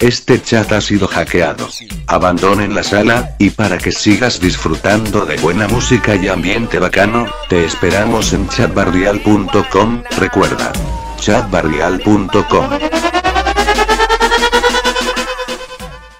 Este chat ha sido hackeado. Abandonen la sala, y para que sigas disfrutando de buena música y ambiente bacano, te esperamos en chatbarrial.com, recuerda. chatbarrial.com